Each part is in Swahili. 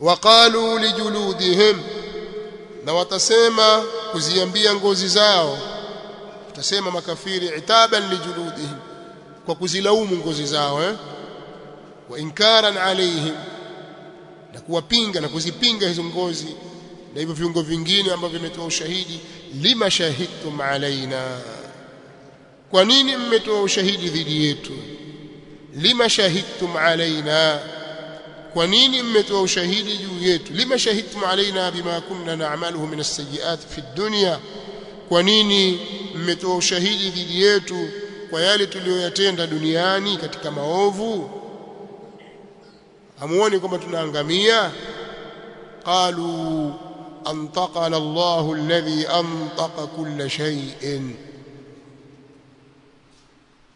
waqalu lijuludihim. Na watasema kuziambia ngozi zao. Watasema makafiri itaban lijuludihim. Kwa kuzilaumu ngozi zao eh? Wa inkaran alaihim na kuwapinga na kuzipinga hizo ngozi. Na hivyo viungo vingine ambavyo vimetoa ushahidi lima shahidtum alaina kwa nini mmetoa ushahidi dhidi yetu? Lima shahidtum alaina kwa nini mmetoa ushahidi juu yetu? Lima shahidtum alaina bima kunna na'maluhu min as-sayyi'at fi dunya? Kwa nini mmetoa ushahidi dhidi yetu kwa yale tuliyoyatenda duniani katika maovu? Hamuoni kwamba tunaangamia? Qalu antaqana Allahu alladhi antaqa kulla shay'in.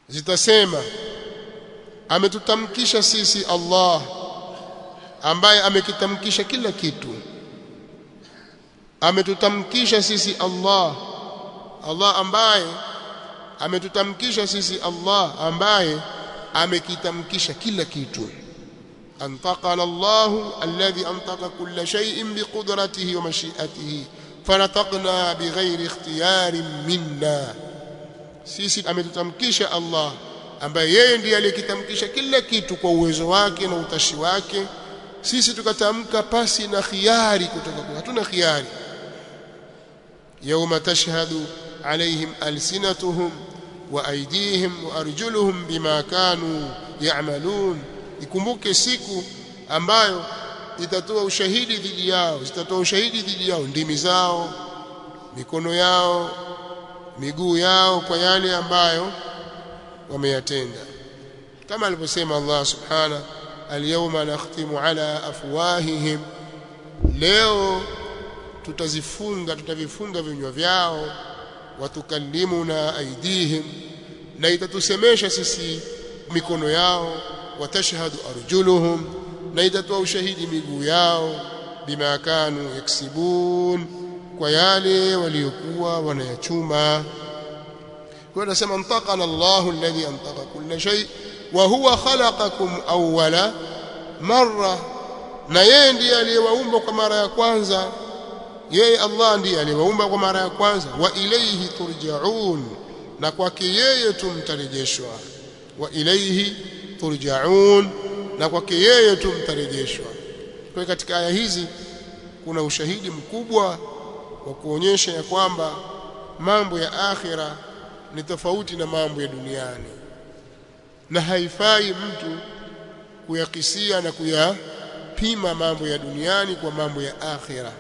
Zitasema ametutamkisha sisi Allah ambaye amekitamkisha kila kitu ametutamkisha sisi Allah Allah ambaye ametutamkisha sisi Allah ambaye amekitamkisha kila kitu antaqana Allah alladhi antaqa kulla shay'in biqudratihi wa mashi'atihi fanataqna bighairi ikhtiyarin minna sisi ametutamkisha Allah ambaye yeye ndiye aliyekitamkisha kila kitu kwa uwezo wake na utashi wake sisi tukatamka pasi na khiari kutoka kwa hatuna khiari. Yauma tashhadu alaihim alsinatuhum wa aydihim wa arjuluhum bima kanu yaamalun ikumbuke siku ambayo itatoa ushahidi dhidi yao zitatoa ushahidi dhidi yao ndimi zao mikono yao miguu yao kwa yale ambayo wameyatenda. Kama alivyosema Allah subhanahu al-yawma nakhtimu ala afwahihim. Leo tutazifunga tutavifunga vinywa vyao watukallimuna aidihim na itatusemesha sisi mikono yao watashhadu arjuluhum na itatoa ushahidi miguu yao bima kanu yaksibun kwa yale waliokuwa wanayachuma. Kwa nasema antaqana Allahu alladhi antaqa kulla shay wa huwa khalaqakum awwala marra na yeye ndiye aliyewaumba kwa mara ya kwanza. Yeye Allah ndiye aliyewaumba kwa mara ya kwanza. Wa ilayhi turjaun na kwake yeye tumtarejeshwa wa ilayhi turjaun na kwake yeye tumtarejeshwa kwa katika aya hizi kuna ushahidi mkubwa wa kuonyesha ya kwamba mambo ya akhira ni tofauti na mambo ya duniani na haifai mtu kuyakisia na kuyapima mambo ya duniani kwa mambo ya akhira.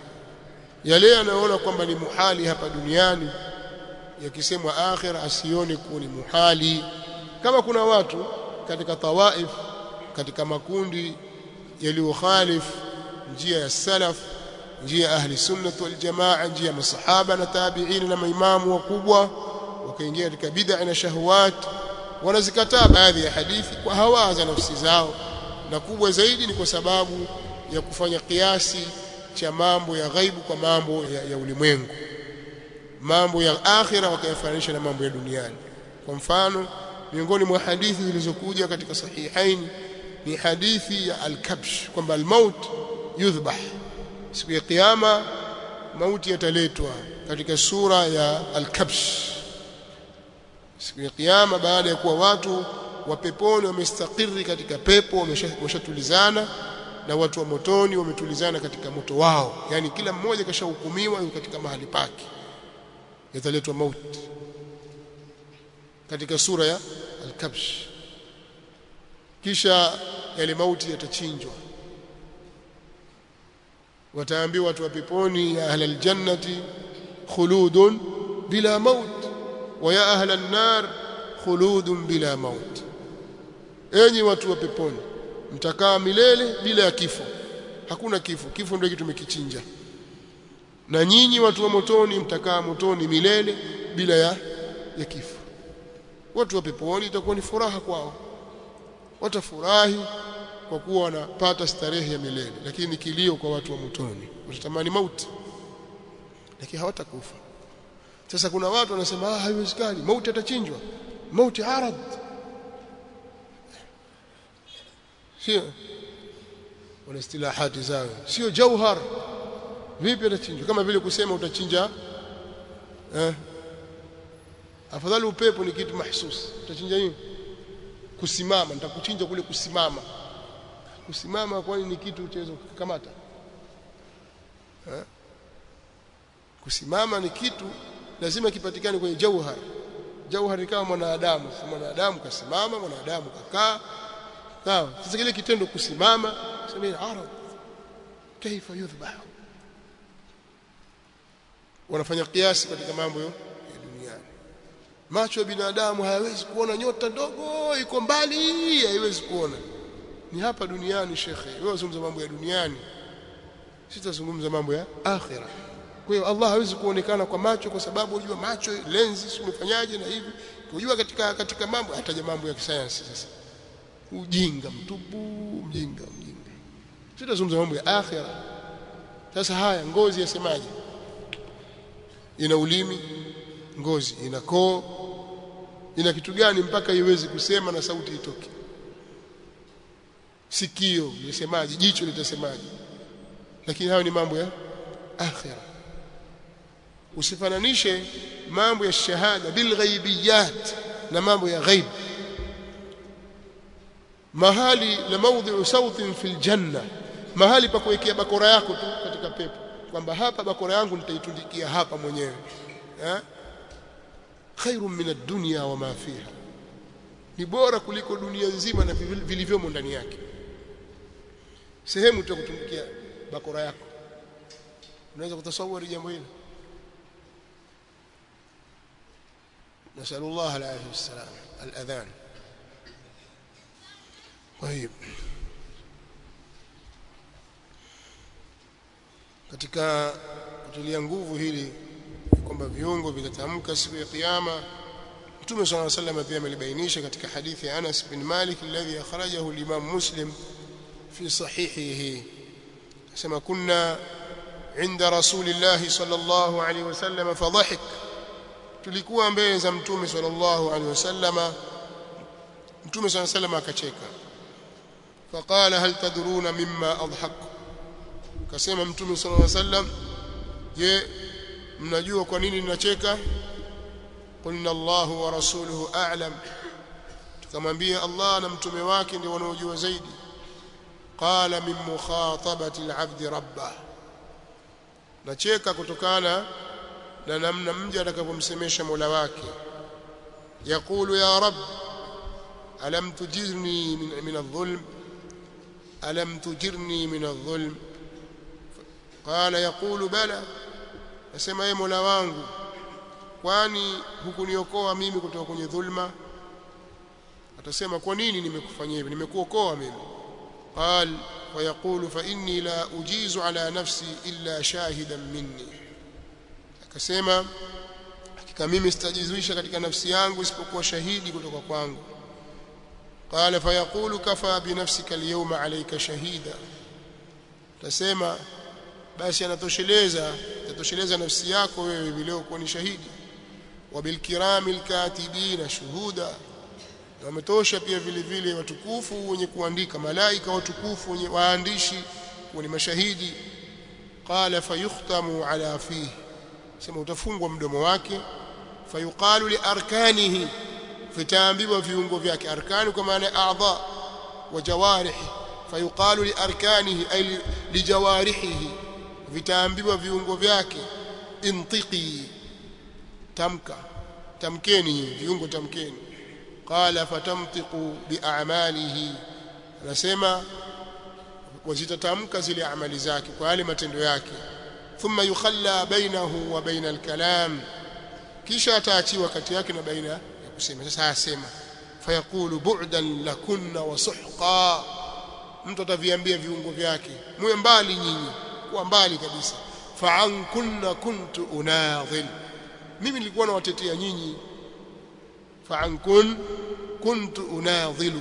Yale anayoona kwamba ni muhali hapa duniani yakisemwa akhira asione kuwa ni muhali. Kama kuna watu katika tawaif katika makundi yaliyokhalif njia ya salaf njia ahli sunnah wal jamaa njia masahaba na tabi'in na maimamu wakubwa wakaingia katika bid'a na shahawat wanazikataa baadhi ya hadithi kwa hawa za nafsi zao na kubwa zaidi ni kwa sababu ya kufanya kiasi cha mambo ya ghaibu kwa mambo ya, ya ulimwengu. Mambo ya akhira wakayafananisha na mambo ya duniani. Kwa mfano miongoni mwa hadithi zilizokuja katika sahihaini ni hadithi ya al-kabsh kwamba al-maut yudhbah. Siku ya kiyama mauti yataletwa katika sura ya al-kabsh siku ya kiyama baada ya kuwa watu wa peponi wamestakiri katika pepo wameshatulizana na watu wa motoni wametulizana katika moto wao. Yani kila mmoja kashahukumiwa katika mahali pake. Yataletwa mauti. Katika sura ya al-kabsh. Kisha yale mauti yatachinjwa. Wataambiwa watu wa peponi ya ahlal aljannati khuludun bila maut wa اهل النار خلود بلا موت enyi watu wa peponi mtakaa milele bila ya kifo. Hakuna kifo. Kifo ndio tumekichinja na nyinyi watu wa motoni mtakaa motoni milele bila ya ya kifo. Watu wa peponi itakuwa ni furaha kwao. Watafurahi kwa kuwa wanapata starehe ya milele lakini kilio kwa watu wa motoni. Watatamani mauti lakini hawatakufa sasa kuna watu wanasema ah haiwezekani mauti atachinjwa mauti arad. Sio. Wana istilahati zao. Sio jauhar. Vipi atachinjwa? Kama vile kusema utachinja eh? Afadhali upepo ni kitu mahsusi utachinja nini? Kusimama. Nitakuchinja kule kusimama. Kusimama kwani ni kitu chaweza kukamata eh? Kusimama ni kitu lazima kipatikane kwenye jauhar. Jauhar kama mwanadamu. Mwanadamu kasimama mwanadamu kakaa. Sawa. Sasa kile kitendo kusimama sema arad kaifa yudhbah wanafanya kiasi katika mambo ya duniani macho ya binadamu hayawezi kuona nyota ndogo iko mbali haiwezi kuona. Ni hapa duniani shekhe. Wewe unazungumza mambo ya duniani. Sitazungumza mambo ya akhira kwa hiyo Allah hawezi kuonekana kwa macho kwa sababu unajua macho lenzi umefanyaje na hivi. Unajua katika katika mambo hataja mambo ya kisayansi sasa. Ujinga mtupu mjinga mjinga. Sitazungumza mambo ya akhira. Sasa haya ngozi yasemaje? Ina ulimi ngozi ina koo. Ina kitu gani mpaka iwezi kusema na sauti itoke? Sikio lisemaje jicho litasemaje? Lakini hayo ni mambo ya akhira usifananishe mambo ya shahada bil ghaibiyat na mambo ya ghaib. Mahali la maudhi'u sautin fil janna mahali pa kuwekea bakora yako tu katika pepo. Kwamba hapa bakora yangu nitaitundikia hapa mwenyewe. Eh? Khairun min ad-dunya wa ma fiha. Ni bora kuliko dunia nzima na vilivyomo ndani yake. Sehemu tu kutundikia bakora yako. Unaweza kutasawari jambo hili نسأل الله العافية والسلام الأذان طيب katika kutulia nguvu hili kwamba viungo vitatamka siku ya kiyama Mtume صلى الله عليه وسلم pia amelibainisha katika hadithi ya Anas bin Malik alladhi akhrajahu al-Imam Muslim fi sahihihi kama kunna inda Rasulillah sallallahu alayhi wasallam fadhahik tulikuwa mbele za Mtume sallallahu alaihi wasallama Mtume sallallahu alaihi akacheka. Faqala hal tadruna mimma adhak kasema Mtume sallallahu alaihi wasallam je mnajua kwa nini ninacheka? Qulna Allahu wa rasuluhu a'lam. Tukamwambia Allah na mtume wake ndio wanaojua zaidi. Qala min mukhatabati al-'abd rabbah nacheka kutokana na namna mja atakapomsemesha Mola wake. Yakulu ya rab alam tujirni min, adh-dhulm? Alam tujirni min adh-dhulm? Qala yaqulu bala. Nasema ye Mola wangu kwani hukuniokoa mimi kutoka kwenye dhulma? Atasema kwa nini nimekufanyia hivi? Nimekuokoa mimi. Qal fayaqulu fa inni la ujizu ala nafsi illa shahidan minni akasema hakika mimi sitajizuisha katika nafsi yangu isipokuwa shahidi kutoka kwangu. Qala fayaqulu kafa binafsika alyawma alayka shahida. Tasema basi anatosheleza tatosheleza nafsi yako wewe leo kuwa ni shahidi. Wabilkirami alkatibina shuhuda. Na wametosha pia vile vile watukufu wenye kuandika malaika watukufu wenye waandishi kuwa ni mashahidi. Qala fayukhtamu ala fihi sema utafungwa mdomo wake. Fayuqalu li arkanihi. Vitaambiwa viungo vyake. Arkani kwa maana a'dha wa jawarihi. Fayuqalu li arkanihi ay li jawarihi vitaambiwa viungo vyake. Intiqi. Tamka. Tamkeni viungo tamkeni. Qala fatamtiqu bi'amalihi anasema wazitatamka zile amali zake kwa yale matendo yake thumma yukhalla bainahu wa baina al-kalam. Kisha ataachiwa kati yake na baina ya kusema. Sasa asema fayaqulu bu'dan lakunna wa suhqa. Mtu ataviambia viungo vyake muwe mbali nyinyi kuwa mbali kabisa. Fa'an kunna kuntu unadhil. Mimi nilikuwa nawatetea nyinyi. Fa'an kun kuntu unadhilu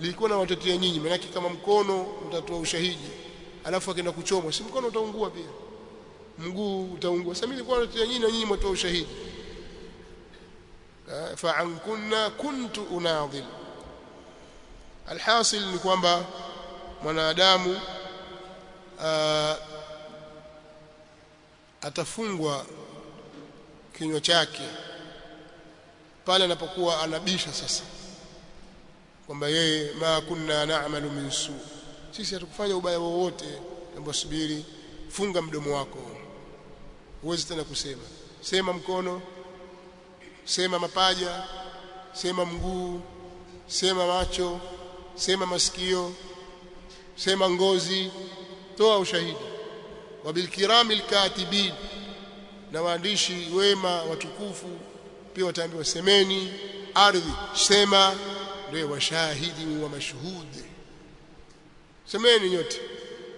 nilikuwa nawatetea nyinyi maana kama mkono utatoa ushahidi alafu akaenda kuchomwa si mkono utaungua pia mguu utaungua. Sasa mimi nilikuwa nyinyi na nyinyi mtoa ushahidi. Eh, fa an kunna kuntu unadhim alhasil ni kwamba mwanadamu eh, atafungwa kinywa chake pale anapokuwa anabisha sasa. Kwamba yeye ma kunna na'malu min su. Sisi hatukufanya ubaya wowote ambao subiri funga mdomo wako huwezi tena kusema. Sema mkono sema mapaja sema mguu sema macho sema masikio sema ngozi toa ushahidi. Wabilkirami alkatibin na waandishi wema watukufu pia wataambiwa semeni ardhi sema ndio washahidi wa mashuhudi semeni nyote.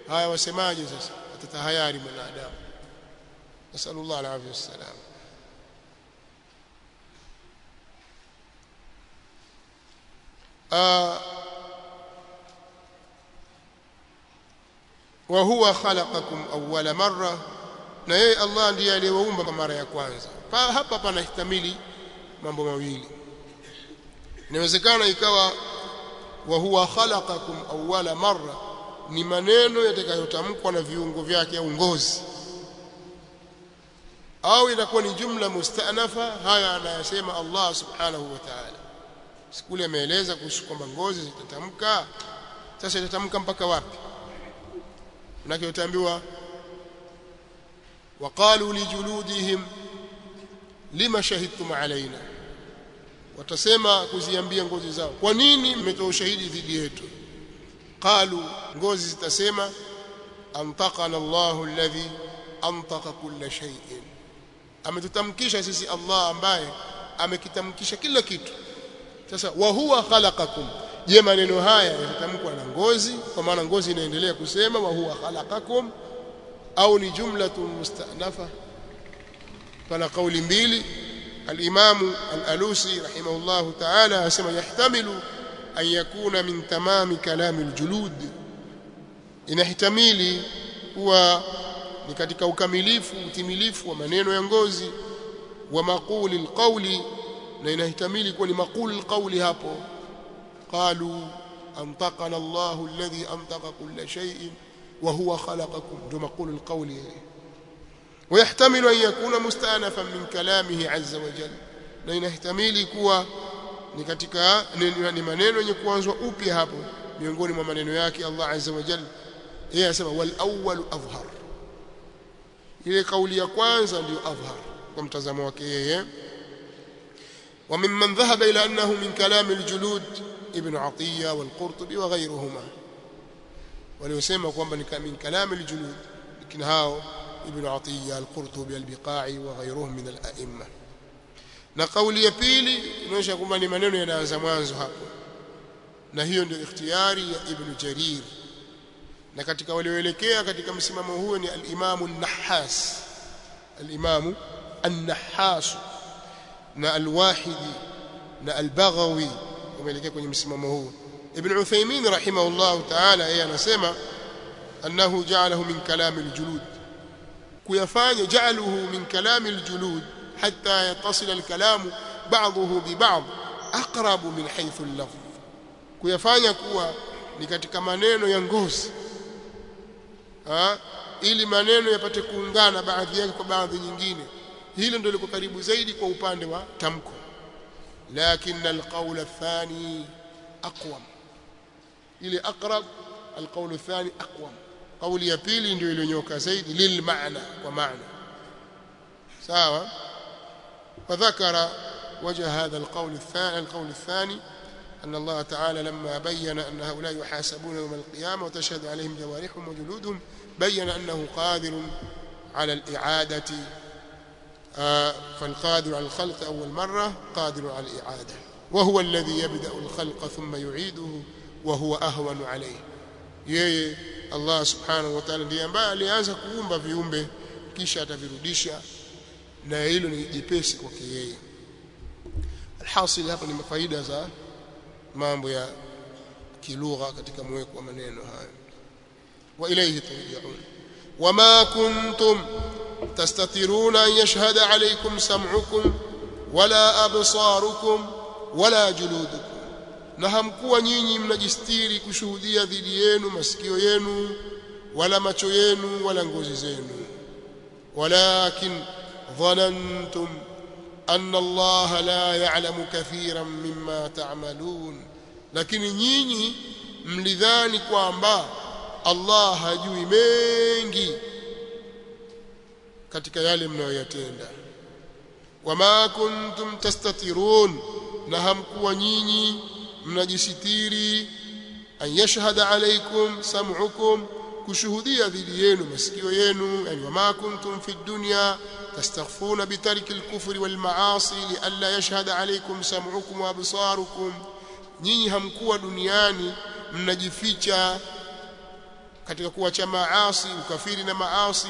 Haya wasemaje sasa? Atatahayari mwanadamu nasallallahu alaihi wasallam wa huwa khalaqakum awwala marra na yeye Allah ndiye aliyewaumba kwa mara ya kwanza. Pa, hapa panahtamili mambo mawili. Inawezekana ikawa wa huwa khalaqakum marra ni maneno yatakayotamkwa na viungo vyake au ngozi au inakuwa ni jumla mustanafa haya anayasema Allah subhanahu wa ta'ala. Sikule ameeleza kuhusu kwamba ngozi zitatamka. Sasa itatamka mpaka wapi? Manake utaambiwa waqalu lijuludihim lima shahidtum alaina watasema kuziambia ngozi zao kwa nini mmetoa ushahidi dhidi yetu? Qalu ngozi zitasema antaqana Allahu alladhi antaqa kulla shay'in ametutamkisha sisi Allah ambaye amekitamkisha kila kitu. Sasa wa huwa khalaqakum. Je maneno haya yatatamkwa na ngozi? Kwa maana ngozi inaendelea kusema wa huwa khalaqakum au ni jumlatun mustanafa? Pana kauli mbili. Alimamu al-Alusi rahimahullah ta'ala asema yahtamilu an yakuna min tamami kalami al-julud. Inahtamili kuwa ni katika ukamilifu utimilifu wa maneno ya ngozi wa maquli al-qawli na inahtamili kuwa ni maquli al-qawli hapo qalu antaqana Allahu alladhi antaqa kulla shay'in وهو خلقكم ذو مقول القول ويحتمل أن يكون مستأنفا من كلامه عز وجل na inahtamili kuwa ni katika ni maneno yenye kuanzwa upya hapo miongoni mwa maneno yake Allah azza wa jalla yeye anasema wal awwal adhhar ile kauli ya kwanza ndio adhhar kwa mtazamo wake yeye. Wa mimman dhahaba ila annahu min kalam aljulud ibn atiya walqurtubi wa ghayruhuma. Waliosema kwamba ni min kalam aljulud lakini hao ibn atiya alqurtubi albiqai wa ghayruhum min al-a'imma. Na kauli ya pili inaonyesha kwamba ni maneno yanaanza mwanzo hapo. Na hiyo ndio ikhtiyari ya ibn Jarir na katika walioelekea katika msimamo huo ni al-Imamu an-Nahhas. al-Imamu an-Nahhas. Na al-Wahidi. Na al-Baghawi wameelekea kwenye msimamo huo. Ibn Uthaymeen rahimahullah ta'ala yeye anasema annahu ja'alahu min kalam al-julud kuyafanya ja'aluhu min kalam al-julud hatta yattasil al-kalamu ba'dahu bi ba'd aqrabu min haythu al-lafz. Kuyafanya kuwa ni katika maneno ya ngozi ha? ili maneno yapate kuungana baadhi yake kwa baadhi nyingine. Hilo ndio liko karibu zaidi kwa upande wa tamko. Lakini alqaul athani aqwam. Ile aqrab alqaul athani aqwam. Kauli ya pili ndio iliyonyoka zaidi lilmaana kwa maana. Sawa? Fadhakara wajha hadha alqaul athani alqaul athani أن الله تعالى لما بين أن هؤلاء يحاسبون يوم القيامة وتشهد عليهم جوارحهم وجلودهم بين أنه قادر على الإعادة آه فالقادر على الخلق أول مرة قادر على الإعادة. وهو الذي يبدأ الخلق ثم يعيده وهو أهون عليه. yeye Allah subhanahu wa ta'ala ndiye ambaye alianza kuumba viumbe kisha atavirudisha. Na hilo ni jepesi kwake yeye. Alhasil hapa mambo ya kilugha katika mweko wa maneno hayo. Wa ilayhi turja'un wama kuntum tastatiruna an yashhada alaykum sam'ukum wala absarukum wala juludukum. Na hamkuwa nyinyi mnajistiri kushuhudia dhidi yenu masikio yenu wala macho yenu wala ngozi zenu. Walakin dhanantum anna Allah la ya'lamu kathiran mimma ta'malun lakini nyinyi mlidhani kwamba Allah hajui mengi katika yale mnayoyatenda wama kuntum tastatirun na hamkuwa nyinyi mnajisitiri an yashhada alaykum sam'ukum kushuhudia dhidi yenu masikio yenu yani wama kuntum fi dunya tastaghfuna bitarki al-kufri wal ma'asi li alla yashhada alaykum sam'ukum wa absarukum. Nyinyi hamkuwa duniani mnajificha katika kuacha maasi ukafiri na maasi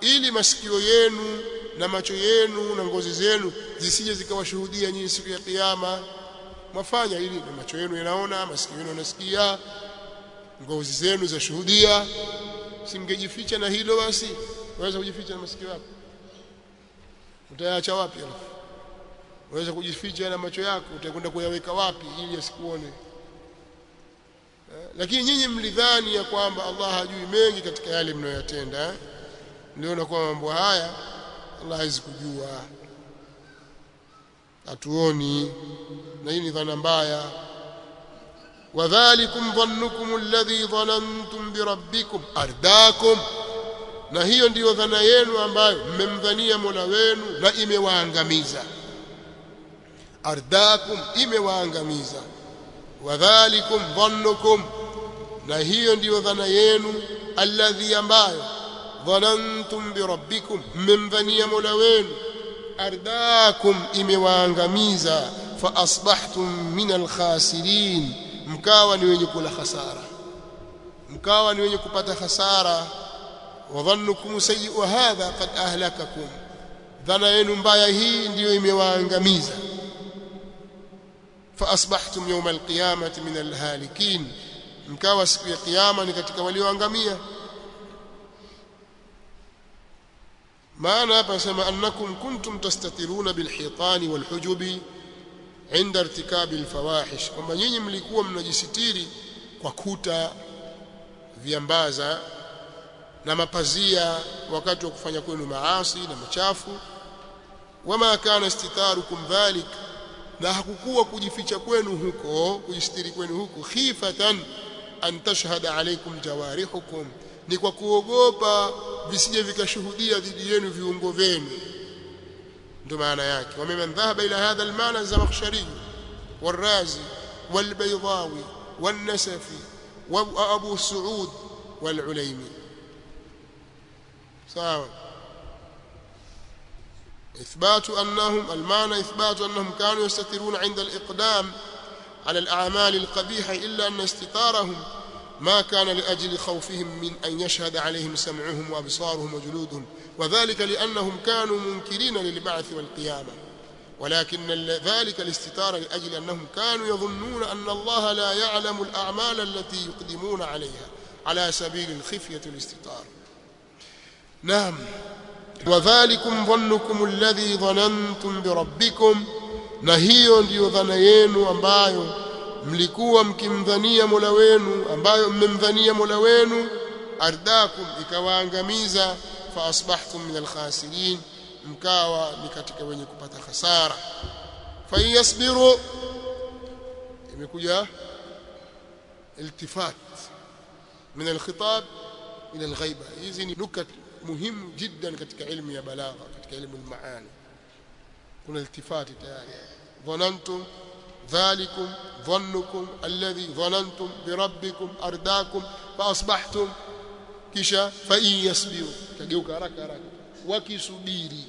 ili masikio yenu na macho yenu na ngozi zenu zisije zikawashuhudia nyinyi siku ya kiyama. Mwafanya ili macho yenu yanaona masikio yenu yanasikia ngozi zenu za shuhudia simngejificha na hilo basi. Waweza kujificha na masikio yako? Utayaacha wapi alafu waweza kujificha na macho yako utakwenda kuyaweka wapi ili asikuone? Lakini nyinyi mlidhani ya kwamba Allah hajui mengi katika yale mnayoyatenda eh? mliona kwamba mambo haya Allah hawezi kujua. Hatuoni. Na hii ni dhana mbaya wadhalikum dhannukum alladhi dhanantum birabbikum ardakum na hiyo ndiyo dhana yenu ambayo mmemdhania Mola wenu na imewaangamiza ardakum imewaangamiza wadhalikum dhannukum na hiyo ndiyo dhana yenu alladhi ambayo dhanantum birabbikum mmemdhania Mola wenu ardakum imewaangamiza fa asbahtum min alkhasirin mkawa ni wenye kula hasara mkawa ni wenye kupata hasara wadhannukum sayyi'u hadha qad ahlakakum. Dhana yenu mbaya hii ndiyo imewaangamiza. Fa asbahtum yawm alqiyamati min alhalikin. Mkawa siku ya kiyama ni katika walioangamia. Maana hapa nasema annakum kuntum tastatiruna bilhitani walhujubi inda irtikabi alfawahish kwamba nyinyi mlikuwa mnajisitiri kwa kuta viambaza na mapazia wakati wa kufanya kwenu maasi na machafu. Wama kana istitarukum dhalik na hakukuwa kujificha kwenu huko kujisitiri kwenu huko khifatan an tashhada alaykum jawarihukum ni kwa kuogopa visije vikashuhudia dhidi yenu viungo vyenu yake wameman dhahaba ila hadha almaana az-zamakhshari والرازي والبيضاوي والنسفي وأبو سعود والعليمي. سواء إثبات أنهم المعنى إثبات أنهم كانوا يستترون عند الإقدام على الأعمال القبيحة إلا أن استتارهم ما كان لأجل خوفهم من أن يشهد عليهم سمعهم وأبصارهم وجلودهم وذلك لأنهم كانوا منكرين للبعث والقيامة. ولكن ذلك الاستتار لأجل أنهم كانوا يظنون أن الله لا يعلم الأعمال التي يقدمون عليها على سبيل الخفية الاستتار. نعم. وذلكم ظنكم الذي ظننتم بربكم. na hiyo ndiyo ambayo mlikuwa mkimdhania Mola wenu ambayo mmemdhania Mola wenu ardakum ikawaangamiza fa asbahtum min alkhasirin mkawa ni katika wenye kupata hasara fa yasbiru imekuja iltifat min alkhitab ila alghaiba. Hizi ni nukat muhimu jiddan katika ilmu ya balagha katika ilmu almaani. Kuna iltifati tayari. Dhanantum ذلكم ظنكم الذي ظننتم بربكم أرداكم فأصبحتم كشا فإن يصبروا. تجيوك حركه وكي وكيسبيري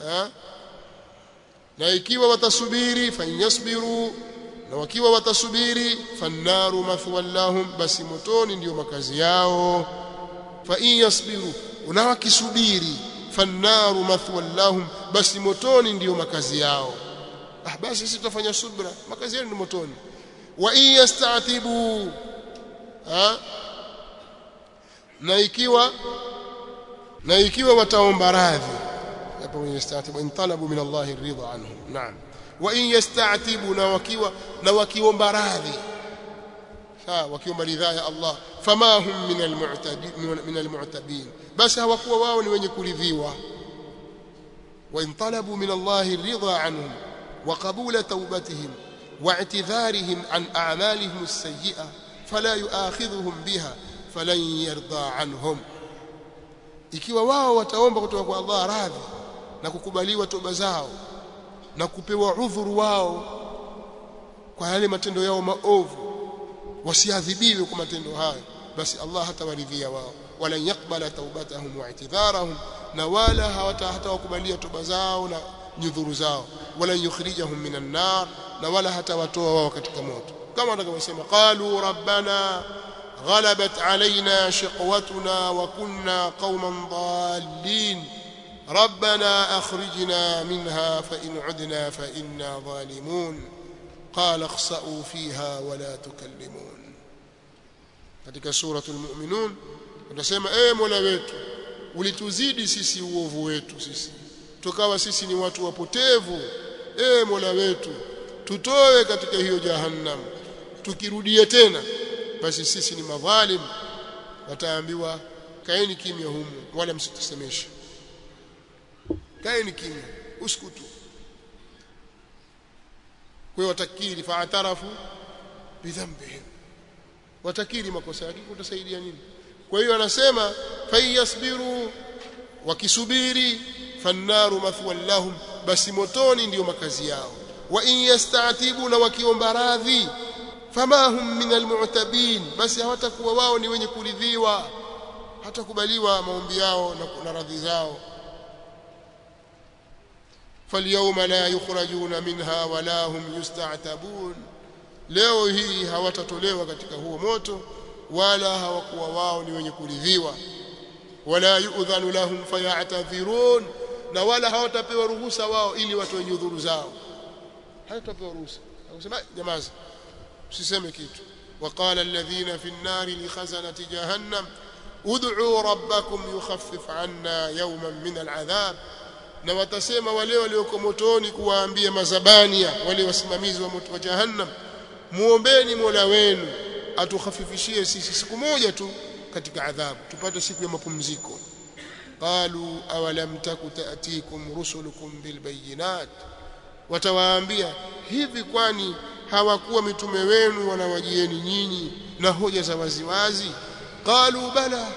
ها؟ لا يكيوا وتصبري فإن يصبروا. لو كيوا وتصبري فالنار مثوى لهم بس متوني ديو مكازياو فإن يصبروا. ولو كيسبري فالنار مثوى لهم بس متوني ديو مكازياو ah basi sisi tutafanya subra makazi yenu ni motoni wa yastatibu ha na ikiwa na ikiwa wataomba radhi hapo in yastatibu in talabu min Allah ridha anhum naam wa in yastatibu na wakiwa na wakiomba radhi ah wakiomba ridhaa ya Allah fama hum min almu'tadin min almu'tabin basi hawakuwa wao ni wenye kuridhiwa wa in talabu min Allah ridha anhum wa qabula tawbatihim واعتذارهم عن أعمالهم السيئة فلا يؤاخذهم بها فلن يرضى عنهم ikiwa wao wataomba kutoka kwa Allah radhi na kukubaliwa toba zao na kupewa udhuru wao kwa yale matendo yao maovu wasiadhibiwe kwa matendo hayo basi Allah hatawaridhia wao wala yakbala taubatahum wa i'tidharahum na wala hawata hatawakubalia toba zao na nyudhuru zao ولن يخرجهم من النار ولا حتى وتوا وهو في موت كما قالوا ربنا غلبت علينا شقوتنا وكنا قوما ضالين. ربنا أخرجنا منها فإن عدنا فإنا ظالمون. قال اخسؤوا فيها ولا تكلمون. هذيك سورة المؤمنون ونسيما اي مولا ويتو ولتزيد سيسي ووفو ويتو سيسي تكاوى سيسي نواتو وبوتيفو eh mola wetu tutoe katika hiyo jahannam. Tukirudia tena basi sisi ni madhalim. Wataambiwa kaeni kimya humu wala msitusemeshe. Kaeni kimya uskutu kwa watakiri faatarafu bidhambihim watakiri makosa yake kutasaidia nini? Kwa hiyo anasema fayasbiru wakisubiri fannaru mathwan lahum basi motoni ndiyo makazi yao wa in yastatibu na wakiomba radhi fama hum min almu'tabin basi hawatakuwa wao ni wenye kuridhiwa hatakubaliwa maombi yao na, na radhi zao فاليوم لا يخرجون منها ولا هم يستعتبون leo hii hawatatolewa katika huo moto wala hawakuwa wao ni wenye kuridhiwa wala yu'dhanu lahum fayatadhirun na wala hawatapewa ruhusa wao ili watoe nyudhuru zao hawatapewa ruhusa akusema jamaza usiseme kitu وقال الذين في النار لخزنة جهنم ادعوا ربكم يخفف عنا يوما من العذاب na watasema wale walioko motoni kuwaambia mazabania wale wasimamizi wa moto wa jahannam muombeni Mola wenu atukhafifishie sisi siku moja tu katika adhabu tupate siku ya mapumziko qalu awalam taku taatikum rusulukum bilbayinat? Watawaambia hivi kwani hawakuwa mitume wenu wanawajieni nyinyi na hoja za waziwazi? Qalu bala.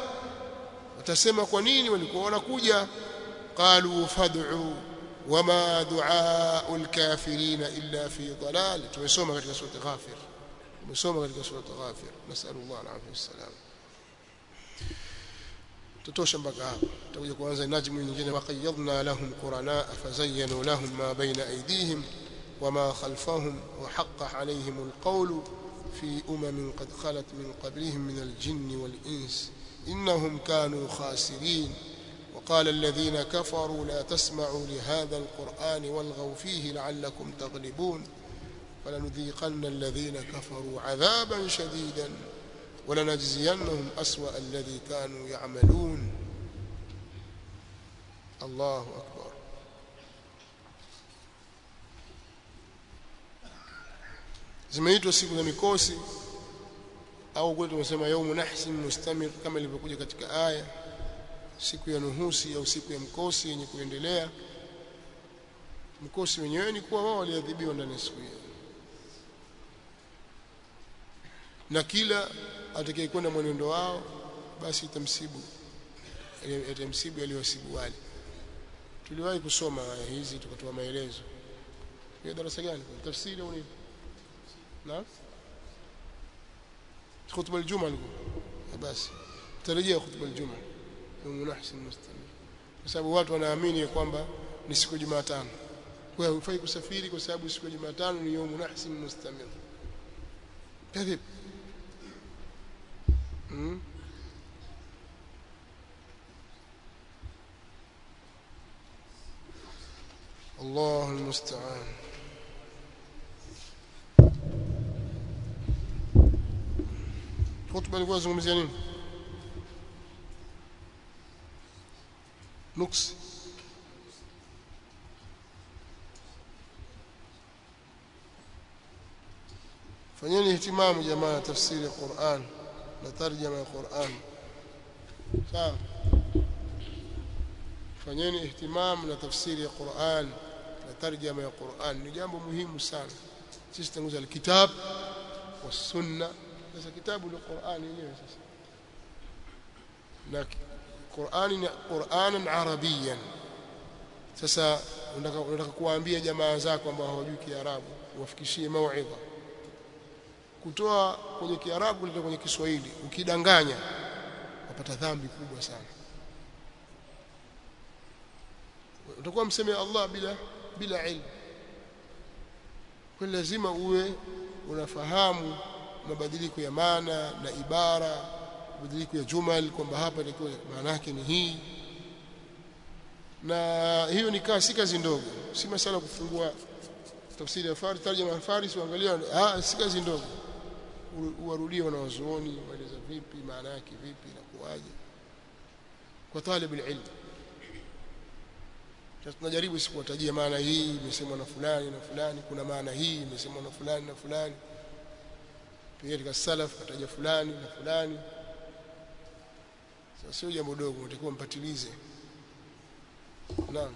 Watasema kwa nini walikuwa wanakuja? Qalu fad'u wama du'a'u lkafirina illa fi dalal. Tumesoma katika surati ghafir. Tumesoma katika sura ghafir. Nasallallahu alaihi wasallam tutosha mpaka hapa tutakuja kuanza najmu nyingine waqayyadna lahum qurana fazayyanu lahum ma baina aydihim wama khalfahum wa haqqa alayhim alqawlu fi umamin qad khalat min qablihim min aljinni wal ins innahum kanu khasirin وقال الذين كفروا لا تسمعوا لهذا القرآن والغوا فيه لعلكم تغلبون فلنذيقن الذين كفروا عذابا شديدا ولنجزينهم أسوأ الذي كانوا يعملون الله أكبر zimeitwa siku za mikosi au kule tumesema yaumu nahsin mustamir kama ilivyokuja katika aya siku ya nuhusi au siku ya mkosi yenye kuendelea mkosi wenyewe ni kuwa wao waliadhibiwa ndani ya siku hiyo na kila atakayekwenda mwenendo wao basi itamsibu itamsibu aliyowasibu wale. Tuliwahi kusoma hizi tukatoa maelezo. Hiyo darasa gani? Tafsiri au nini? Na? Khutba aljuma alikuwa. Basi tarejea khutba aljuma. Yawm nahsin mustamir kwa sababu watu wanaamini kwamba ni siku ya Jumatano. Kwa hiyo hufai kusafiri kwa sababu siku ya Jumatano ni yawm nahsin mustamir kadhib الله المستعان. خطبة الغوز مزيانين نقص. فنيني اهتمام يا جماعة تفسير القرآن. na tarjama ya Qur'an. Sawa. Fanyeni ihtimam na tafsiri ya Qur'an na tarjama ya Qur'an. Ni jambo muhimu sana. Sisi tunguza alkitab wa sunna. Sasa kitabu ni Qur'an yenyewe sasa. Na Qur'an ni Qur'anan arabiyan. Sasa unataka kuambia jamaa zako ambao hawajui Kiarabu wafikishie mauidha kutoa kwenye Kiarabu kuleta kwenye Kiswahili ukidanganya wapata dhambi kubwa sana. Utakuwa mseme Allah bila bila ilmu. Kwa lazima uwe unafahamu mabadiliko ya maana na ibara mabadiliko ya jumal kwamba hapa ilikuwa maana yake ni hii. Na hiyo ni kazi kazi ndogo si masala kufungua tafsiri ya Faris tarjama Faris uangalia ah si kazi ndogo uwarudie wanawazuoni waeleza vipi maana yake vipi na kuwaje kwa talib alilm. Tunajaribu sikuwatajia maana hii imesemwa na fulani na fulani kuna maana hii imesemwa na fulani na fulani. Pia katika salaf kataja fulani na fulani. Sasa sio jambo dogo unatakiwa mpatilize. Naam